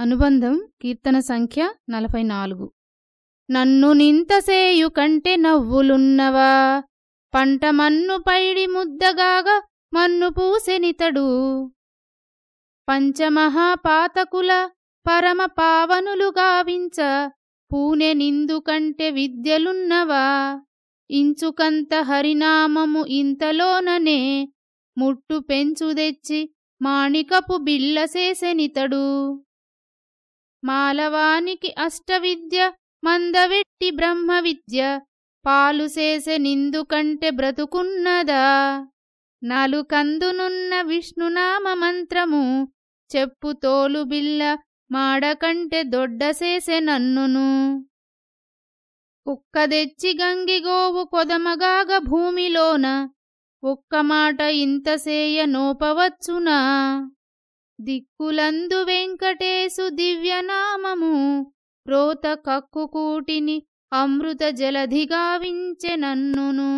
అనుబంధం కీర్తన సంఖ్య నలభై నాలుగు. నన్ను నింతసేయు కంటే నవ్వులున్నవా? పంట మన్ను పైడి ముద్దగాగ మన్ను పూసెనితడు పంచమహాపాతకుల పరమ పావనులు గావించ పూనె నిందు కంటే విద్యలున్నవా? ఇంచుకంత హరినామము ఇంతలోననే ముట్టు పెంచు తెచ్చి మాణికపు బిల్లసేసెనితడు మాలవానికి అష్టవిద్య మందవెట్టి బ్రహ్మ విద్య నిందుకంటే బ్రతుకున్నదా? నాలుకందునున్న విష్ణునామ మంత్రము చెప్పు తోలు బిల్ల మాడకంటే దొడ్డసేసె నన్నును. కుక్క తెచ్చి గంగిగోవు కొదమగాగ భూమిలోన ఒక్క మాట ఇంతసేయ నోపవచ్చునా? దిక్కులందు వెంకటేశు దివ్యనామము రోత కక్కుకూటిని అమృత జలధిగావించె నన్నును.